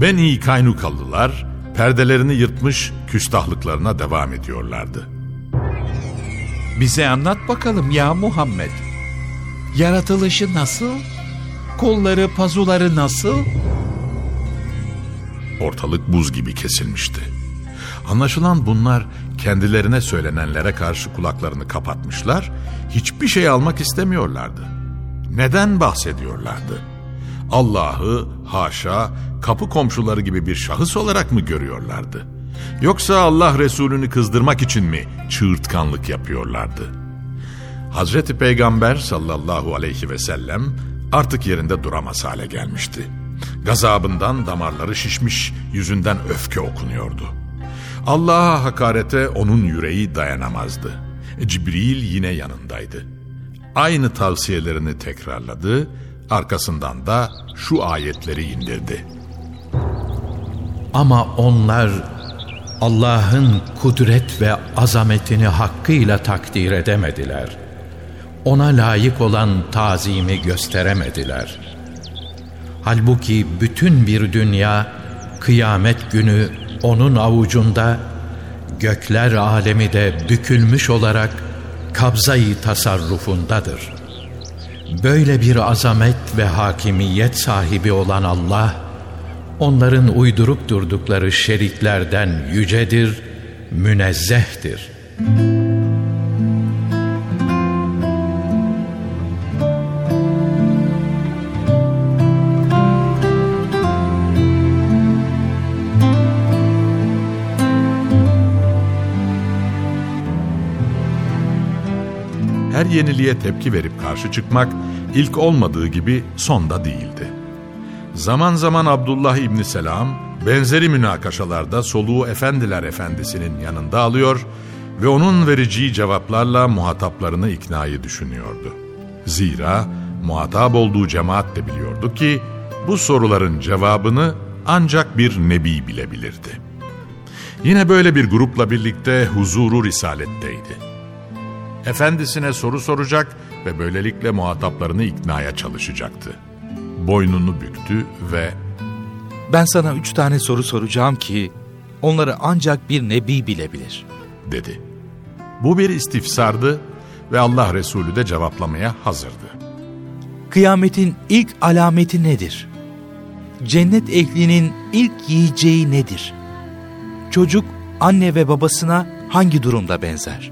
Beni Kaynukalılar perdelerini yırtmış küstahlıklarına devam ediyorlardı. Bize anlat bakalım ya Muhammed. Yaratılışı nasıl? Kolları, pazuları nasıl? Ortalık buz gibi kesilmişti. Anlaşılan bunlar kendilerine söylenenlere karşı kulaklarını kapatmışlar, hiçbir şey almak istemiyorlardı. Neden bahsediyorlardı? Allah'ı haşa kapı komşuları gibi bir şahıs olarak mı görüyorlardı? Yoksa Allah Resulü'nü kızdırmak için mi çığırtkanlık yapıyorlardı? Hazreti Peygamber sallallahu aleyhi ve sellem artık yerinde duramaz hale gelmişti. Gazabından damarları şişmiş, yüzünden öfke okunuyordu. Allah'a hakarete onun yüreği dayanamazdı. Cibril yine yanındaydı. Aynı tavsiyelerini tekrarladı, arkasından da şu ayetleri indirdi. Ama onlar Allah'ın kudret ve azametini hakkıyla takdir edemediler. Ona layık olan tazimi gösteremediler. Halbuki bütün bir dünya kıyamet günü onun avucunda, gökler alemi de bükülmüş olarak kabzayı tasarrufundadır. Böyle bir azamet ve hakimiyet sahibi olan Allah, onların uydurup durdukları şeriklerden yücedir, münezzehtir. Her yeniliğe tepki verip karşı çıkmak ilk olmadığı gibi son da değildi. Zaman zaman Abdullah İbni Selam benzeri münakaşalarda soluğu Efendiler Efendisi'nin yanında alıyor ve onun vereceği cevaplarla muhataplarını iknayı düşünüyordu. Zira muhatap olduğu cemaat de biliyordu ki bu soruların cevabını ancak bir nebi bilebilirdi. Yine böyle bir grupla birlikte huzuru risaletteydi. Efendisine soru soracak ve böylelikle muhataplarını iknaya çalışacaktı. Boynunu büktü ve Ben sana üç tane soru soracağım ki onları ancak bir nebi bilebilir. dedi. Bu bir istifsardı ve Allah Resulü de cevaplamaya hazırdı. Kıyametin ilk alameti nedir? Cennet ehlinin ilk yiyeceği nedir? Çocuk anne ve babasına hangi durumda benzer?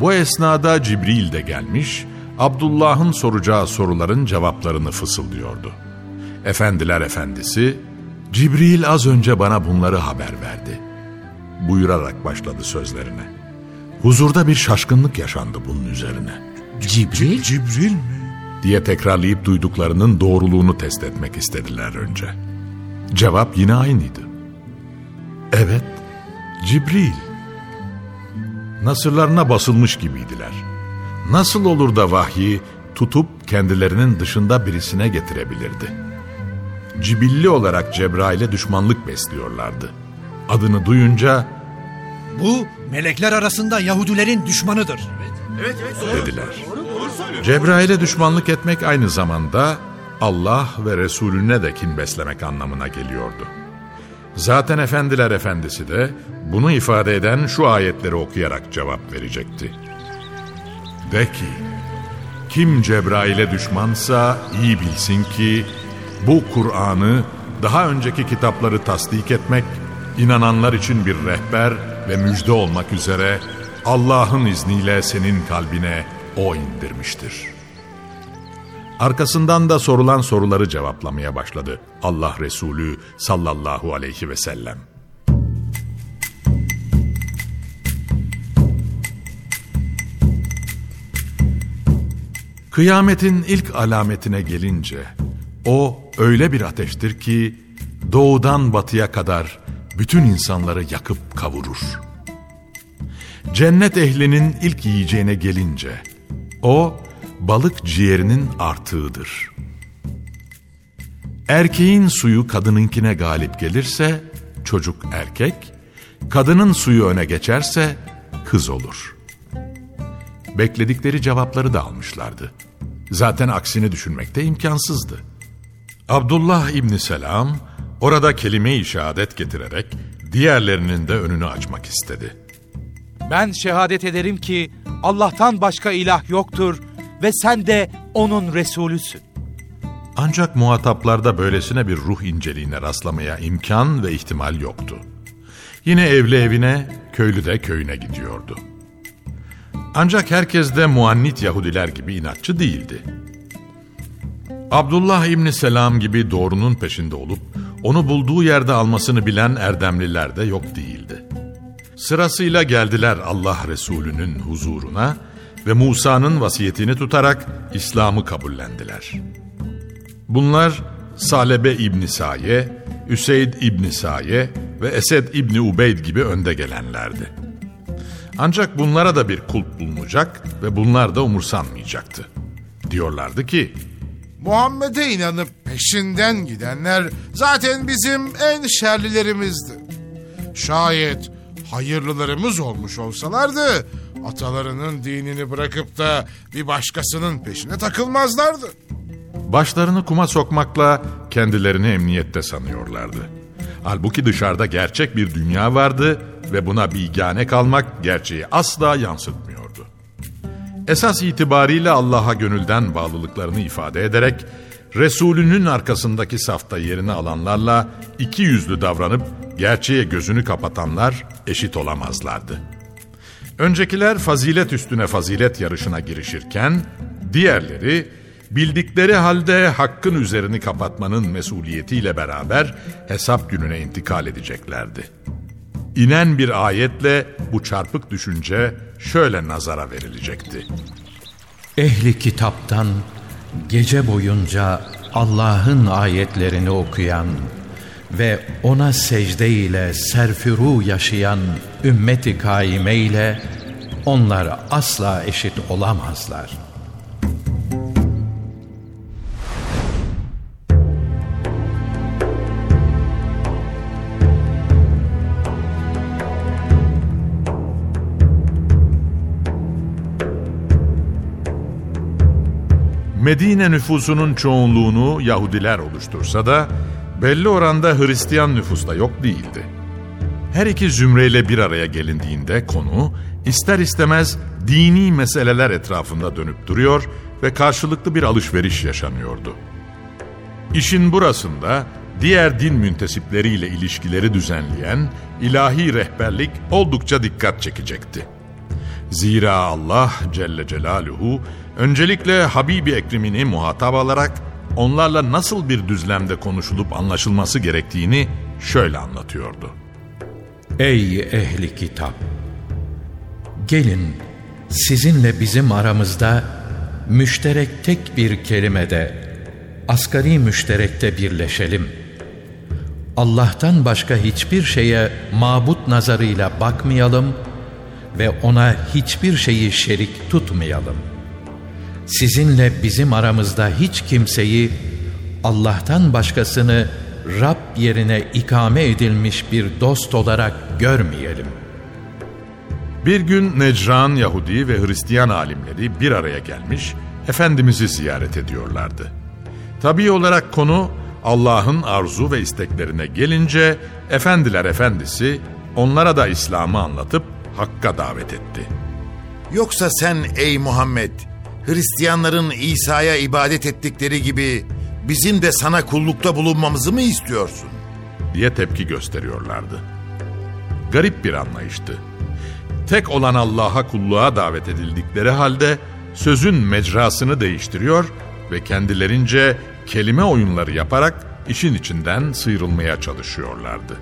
Bu esnada Cibril de gelmiş, Abdullah'ın soracağı soruların cevaplarını fısıldıyordu. Efendiler efendisi, Cibril az önce bana bunları haber verdi. Buyurarak başladı sözlerine. Huzurda bir şaşkınlık yaşandı bunun üzerine. Cibril? Cibril mi? Diye tekrarlayıp duyduklarının doğruluğunu test etmek istediler önce. Cevap yine aynıydı. Evet, Cibril. Nasırlarına basılmış gibiydiler. Nasıl olur da vahyi tutup kendilerinin dışında birisine getirebilirdi? cibilli olarak Cebrail'e düşmanlık besliyorlardı. Adını duyunca Bu melekler arasında Yahudilerin düşmanıdır. dediler. Cebrail'e düşmanlık etmek aynı zamanda Allah ve Resulüne de kin beslemek anlamına geliyordu. Zaten Efendiler Efendisi de bunu ifade eden şu ayetleri okuyarak cevap verecekti. De ki, kim Cebrail'e düşmansa iyi bilsin ki bu Kur'an'ı daha önceki kitapları tasdik etmek, inananlar için bir rehber ve müjde olmak üzere Allah'ın izniyle senin kalbine O indirmiştir. Arkasından da sorulan soruları cevaplamaya başladı Allah Resulü sallallahu aleyhi ve sellem. Kıyametin ilk alametine gelince o öyle bir ateştir ki doğudan batıya kadar bütün insanları yakıp kavurur. Cennet ehlinin ilk yiyeceğine gelince o balık ciğerinin artığıdır. Erkeğin suyu kadınınkine galip gelirse çocuk erkek, kadının suyu öne geçerse kız olur. Bekledikleri cevapları da almışlardı. Zaten aksini düşünmek de imkansızdı. Abdullah İbni Selam orada kelime-i şehadet getirerek diğerlerinin de önünü açmak istedi. Ben şehadet ederim ki Allah'tan başka ilah yoktur ve sen de onun Resulüsün. Ancak muhataplarda böylesine bir ruh inceliğine rastlamaya imkan ve ihtimal yoktu. Yine evli evine, köylü de köyüne gidiyordu. Ancak herkes de muannit Yahudiler gibi inatçı değildi. Abdullah İbni Selam gibi doğrunun peşinde olup onu bulduğu yerde almasını bilen erdemliler de yok değildi. Sırasıyla geldiler Allah Resulü'nün huzuruna ve Musa'nın vasiyetini tutarak İslam'ı kabullendiler. Bunlar Salebe İbni Saye, Üseyd İbni Saye ve Esed İbni Ubeyd gibi önde gelenlerdi. Ancak bunlara da bir kulp bulunacak ve bunlar da umursanmayacaktı. Diyorlardı ki, Muhammed'e inanıp peşinden gidenler zaten bizim en şerlilerimizdi. Şayet hayırlılarımız olmuş olsalardı atalarının dinini bırakıp da bir başkasının peşine takılmazlardı. Başlarını kuma sokmakla kendilerini emniyette sanıyorlardı. Halbuki dışarıda gerçek bir dünya vardı ve buna bigane kalmak gerçeği asla yansıtmıyordu. Esas itibariyle Allah'a gönülden bağlılıklarını ifade ederek Resulünün arkasındaki safta yerini alanlarla iki yüzlü davranıp gerçeğe gözünü kapatanlar eşit olamazlardı. Öncekiler fazilet üstüne fazilet yarışına girişirken diğerleri bildikleri halde hakkın üzerini kapatmanın mesuliyetiyle beraber hesap gününe intikal edeceklerdi. İnen bir ayetle bu çarpık düşünce şöyle nazara verilecekti. Ehli kitaptan gece boyunca Allah'ın ayetlerini okuyan ve ona secde ile serfiru yaşayan ümmeti kaime ile onlar asla eşit olamazlar. Medine nüfusunun çoğunluğunu Yahudiler oluştursa da belli oranda Hristiyan nüfus da yok değildi. Her iki zümreyle bir araya gelindiğinde konu ister istemez dini meseleler etrafında dönüp duruyor ve karşılıklı bir alışveriş yaşanıyordu. İşin burasında diğer din müntesipleriyle ilişkileri düzenleyen ilahi rehberlik oldukça dikkat çekecekti. Zira Allah Celle Celaluhu öncelikle Habibi Ekrem'ini muhatap alarak onlarla nasıl bir düzlemde konuşulup anlaşılması gerektiğini şöyle anlatıyordu. Ey ehli kitap! Gelin sizinle bizim aramızda müşterek tek bir kelimede, asgari müşterekte birleşelim. Allah'tan başka hiçbir şeye mabut nazarıyla bakmayalım ve ona hiçbir şeyi şerik tutmayalım. Sizinle bizim aramızda hiç kimseyi Allah'tan başkasını Rab yerine ikame edilmiş bir dost olarak görmeyelim. Bir gün Necran Yahudi ve Hristiyan alimleri bir araya gelmiş, Efendimiz'i ziyaret ediyorlardı. Tabii olarak konu Allah'ın arzu ve isteklerine gelince Efendiler Efendisi onlara da İslam'ı anlatıp Hakk'a davet etti. Yoksa sen ey Muhammed, Hristiyanların İsa'ya ibadet ettikleri gibi bizim de sana kullukta bulunmamızı mı istiyorsun? diye tepki gösteriyorlardı. Garip bir anlayıştı. Tek olan Allah'a kulluğa davet edildikleri halde sözün mecrasını değiştiriyor ve kendilerince kelime oyunları yaparak işin içinden sıyrılmaya çalışıyorlardı.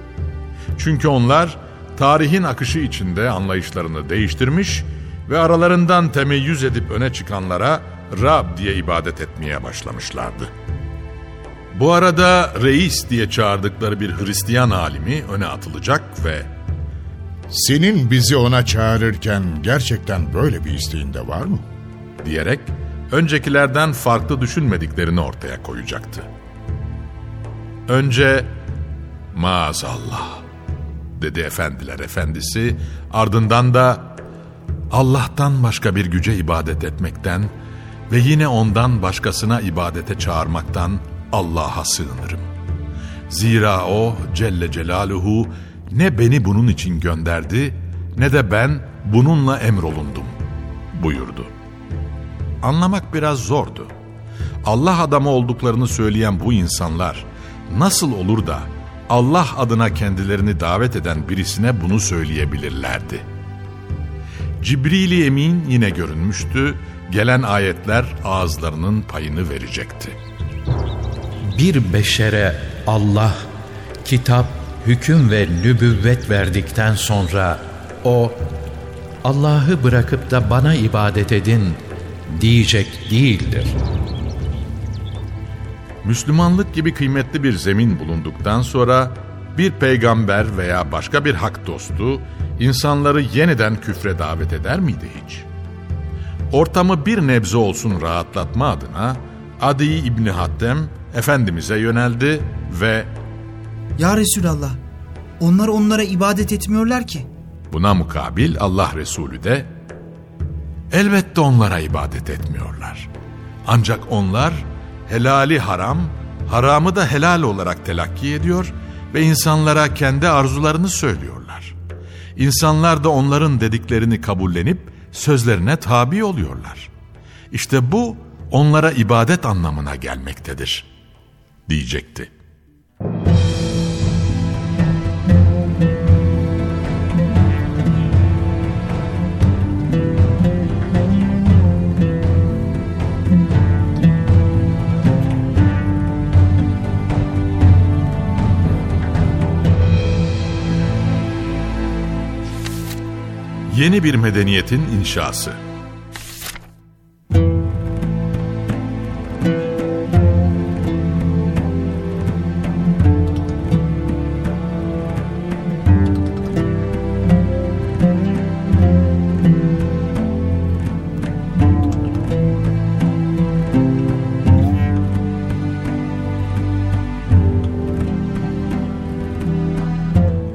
Çünkü onlar tarihin akışı içinde anlayışlarını değiştirmiş ve aralarından temeyyüz edip öne çıkanlara Rab diye ibadet etmeye başlamışlardı. Bu arada reis diye çağırdıkları bir Hristiyan alimi öne atılacak ve Senin bizi ona çağırırken gerçekten böyle bir isteğin de var mı? diyerek öncekilerden farklı düşünmediklerini ortaya koyacaktı. Önce maazallah dedi efendiler efendisi ardından da Allah'tan başka bir güce ibadet etmekten ve yine ondan başkasına ibadete çağırmaktan Allah'a sığınırım. Zira o Celle Celaluhu ne beni bunun için gönderdi ne de ben bununla emrolundum buyurdu. Anlamak biraz zordu. Allah adamı olduklarını söyleyen bu insanlar nasıl olur da Allah adına kendilerini davet eden birisine bunu söyleyebilirlerdi? Cibril-i Emin yine görünmüştü, gelen ayetler ağızlarının payını verecekti. Bir beşere Allah kitap, hüküm ve nübüvvet verdikten sonra o Allah'ı bırakıp da bana ibadet edin diyecek değildir. Müslümanlık gibi kıymetli bir zemin bulunduktan sonra bir peygamber veya başka bir hak dostu insanları yeniden küfre davet eder miydi hiç? Ortamı bir nebze olsun rahatlatma adına Adi İbni Hattem Efendimiz'e yöneldi ve Ya Resulallah, onlar onlara ibadet etmiyorlar ki. buna mukabil Allah Resulü de elbette onlara ibadet etmiyorlar. Ancak onlar helali haram, haramı da helal olarak telakki ediyor ve insanlara kendi arzularını söylüyorlar. İnsanlar da onların dediklerini kabullenip sözlerine tabi oluyorlar. İşte bu onlara ibadet anlamına gelmektedir, diyecekti. Yeni bir medeniyetin inşası.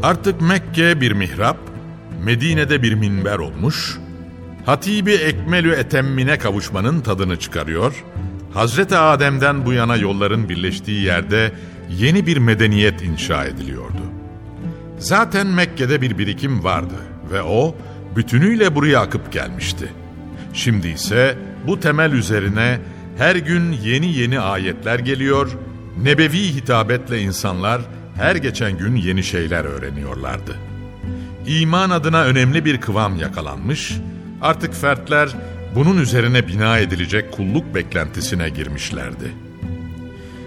Artık Mekke bir mihrap, Medine'de bir minber olmuş, Hatibi Ekmelü Etemmine kavuşmanın tadını çıkarıyor, Hazreti Adem'den bu yana yolların birleştiği yerde yeni bir medeniyet inşa ediliyordu. Zaten Mekke'de bir birikim vardı ve o bütünüyle buraya akıp gelmişti. Şimdi ise bu temel üzerine her gün yeni yeni ayetler geliyor, nebevi hitabetle insanlar her geçen gün yeni şeyler öğreniyorlardı. İman adına önemli bir kıvam yakalanmış, artık fertler bunun üzerine bina edilecek kulluk beklentisine girmişlerdi.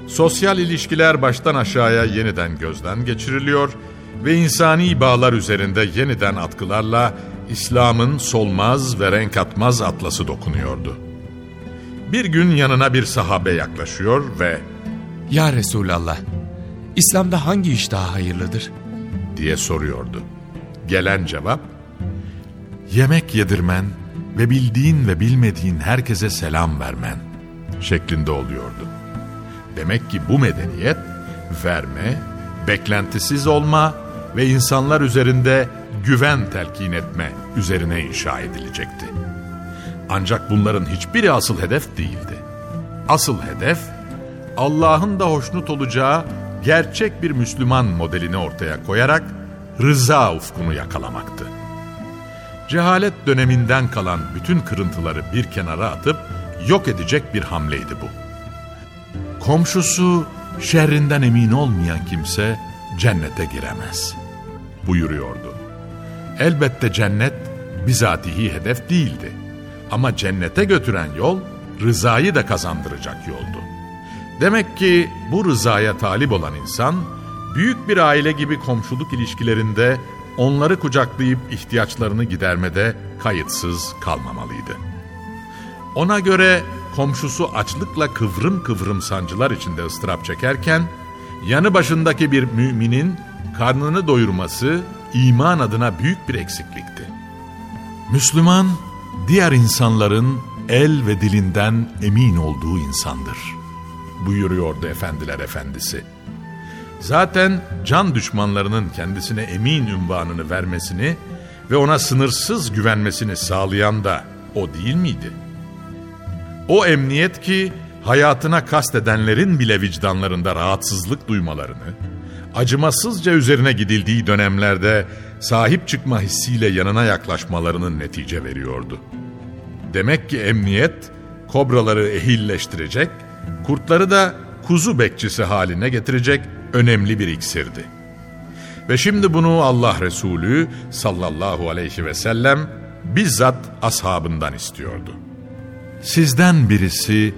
Sosyal ilişkiler baştan aşağıya yeniden gözden geçiriliyor ve insani bağlar üzerinde yeniden atkılarla İslam'ın solmaz ve renk atmaz atlası dokunuyordu. Bir gün yanına bir sahabe yaklaşıyor ve Ya Resulallah, İslam'da hangi iş daha hayırlıdır? diye soruyordu. Gelen cevap, yemek yedirmen ve bildiğin ve bilmediğin herkese selam vermen şeklinde oluyordu. Demek ki bu medeniyet verme, beklentisiz olma ve insanlar üzerinde güven telkin etme üzerine inşa edilecekti. Ancak bunların hiçbiri asıl hedef değildi. Asıl hedef Allah'ın da hoşnut olacağı gerçek bir Müslüman modelini ortaya koyarak rıza ufkunu yakalamaktı. Cehalet döneminden kalan bütün kırıntıları bir kenara atıp yok edecek bir hamleydi bu. Komşusu şerrinden emin olmayan kimse cennete giremez. Buyuruyordu. Elbette cennet bizatihi hedef değildi. Ama cennete götüren yol rızayı da kazandıracak yoldu. Demek ki bu rızaya talip olan insan büyük bir aile gibi komşuluk ilişkilerinde onları kucaklayıp ihtiyaçlarını gidermede kayıtsız kalmamalıydı. Ona göre komşusu açlıkla kıvrım kıvrım sancılar içinde ıstırap çekerken, yanı başındaki bir müminin karnını doyurması iman adına büyük bir eksiklikti. Müslüman, diğer insanların el ve dilinden emin olduğu insandır. Buyuruyordu Efendiler Efendisi. Zaten can düşmanlarının kendisine emin ünvanını vermesini ve ona sınırsız güvenmesini sağlayan da o değil miydi? O emniyet ki hayatına kastedenlerin bile vicdanlarında rahatsızlık duymalarını, acımasızca üzerine gidildiği dönemlerde sahip çıkma hissiyle yanına yaklaşmalarının netice veriyordu. Demek ki emniyet kobraları ehilleştirecek, kurtları da kuzu bekçisi haline getirecek önemli bir iksirdi. Ve şimdi bunu Allah Resulü sallallahu aleyhi ve sellem bizzat ashabından istiyordu. Sizden birisi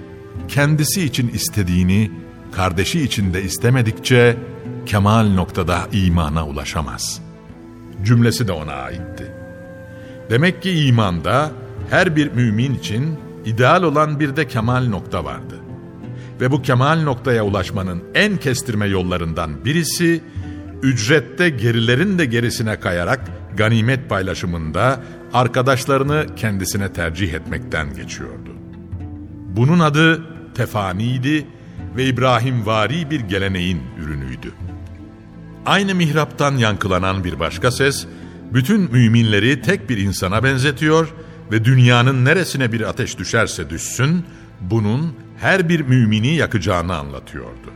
kendisi için istediğini kardeşi için de istemedikçe kemal noktada imana ulaşamaz. Cümlesi de ona aitti. Demek ki imanda her bir mümin için ideal olan bir de kemal nokta vardı. Ve bu kemal noktaya ulaşmanın en kestirme yollarından birisi ücrette gerilerin de gerisine kayarak ganimet paylaşımında arkadaşlarını kendisine tercih etmekten geçiyordu. Bunun adı tefaniydi ve İbrahim vari bir geleneğin ürünüydü. Aynı mihraptan yankılanan bir başka ses, bütün müminleri tek bir insana benzetiyor ve dünyanın neresine bir ateş düşerse düşsün, bunun her bir mümini yakacağını anlatıyordu.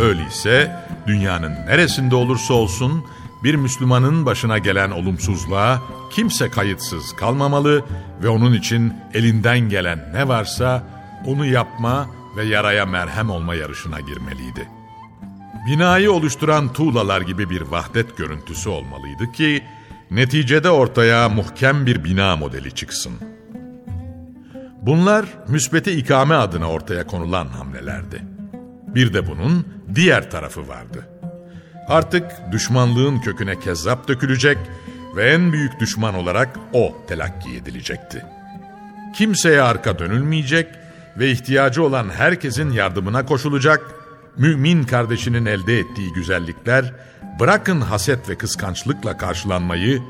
Öyleyse dünyanın neresinde olursa olsun bir Müslümanın başına gelen olumsuzluğa kimse kayıtsız kalmamalı ve onun için elinden gelen ne varsa onu yapma ve yaraya merhem olma yarışına girmeliydi. Binayı oluşturan tuğlalar gibi bir vahdet görüntüsü olmalıydı ki neticede ortaya muhkem bir bina modeli çıksın. Bunlar müsbete ikame adına ortaya konulan hamlelerdi. Bir de bunun diğer tarafı vardı. Artık düşmanlığın köküne kezzap dökülecek ve en büyük düşman olarak o telakki edilecekti. Kimseye arka dönülmeyecek ve ihtiyacı olan herkesin yardımına koşulacak, mümin kardeşinin elde ettiği güzellikler, bırakın haset ve kıskançlıkla karşılanmayı,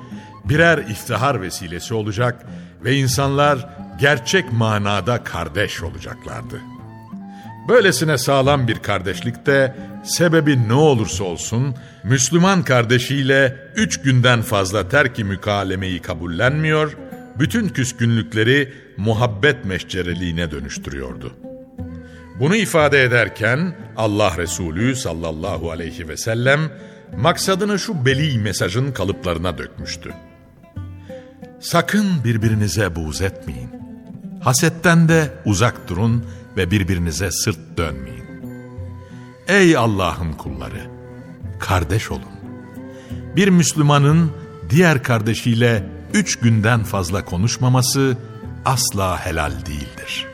birer iftihar vesilesi olacak ve insanlar gerçek manada kardeş olacaklardı. Böylesine sağlam bir kardeşlikte sebebi ne olursa olsun Müslüman kardeşiyle üç günden fazla terki mükalemeyi kabullenmiyor, bütün küskünlükleri muhabbet meşcereliğine dönüştürüyordu. Bunu ifade ederken Allah Resulü sallallahu aleyhi ve sellem maksadını şu beli mesajın kalıplarına dökmüştü. Sakın birbirinize buğz etmeyin. Hasetten de uzak durun ve birbirinize sırt dönmeyin. Ey Allah'ın kulları! Kardeş olun. Bir Müslümanın diğer kardeşiyle üç günden fazla konuşmaması asla helal değildir.''